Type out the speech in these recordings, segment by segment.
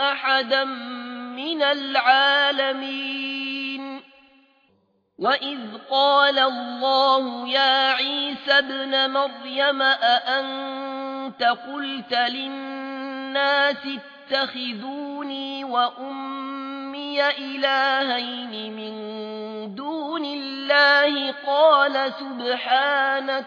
أحدا من العالمين وإذ قال الله يا عيسى ابن مريم أأنت قلت للناس اتخذوني وأمي إلهين من دون الله قال سبحانك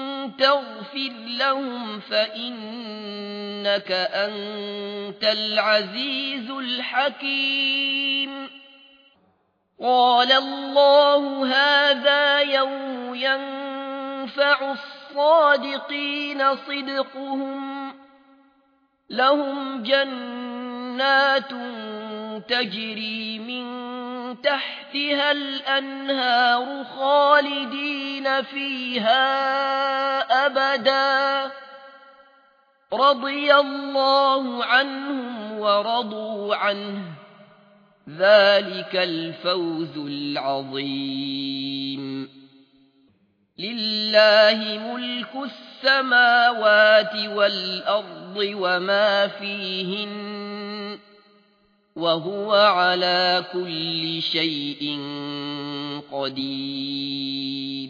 تغفر لهم فإنك أنت العزيز الحكيم. قال الله هذا يوم ينفع الصادقين صدقهم. لهم جنات تجري من تحتها الأنهار خالدين فيها أبدا. رضي الله عنهم ورضوا عنه. ذلك الفوز العظيم. لله ملك السماوات والأرض وما فيهن وهو على كل شيء قدير.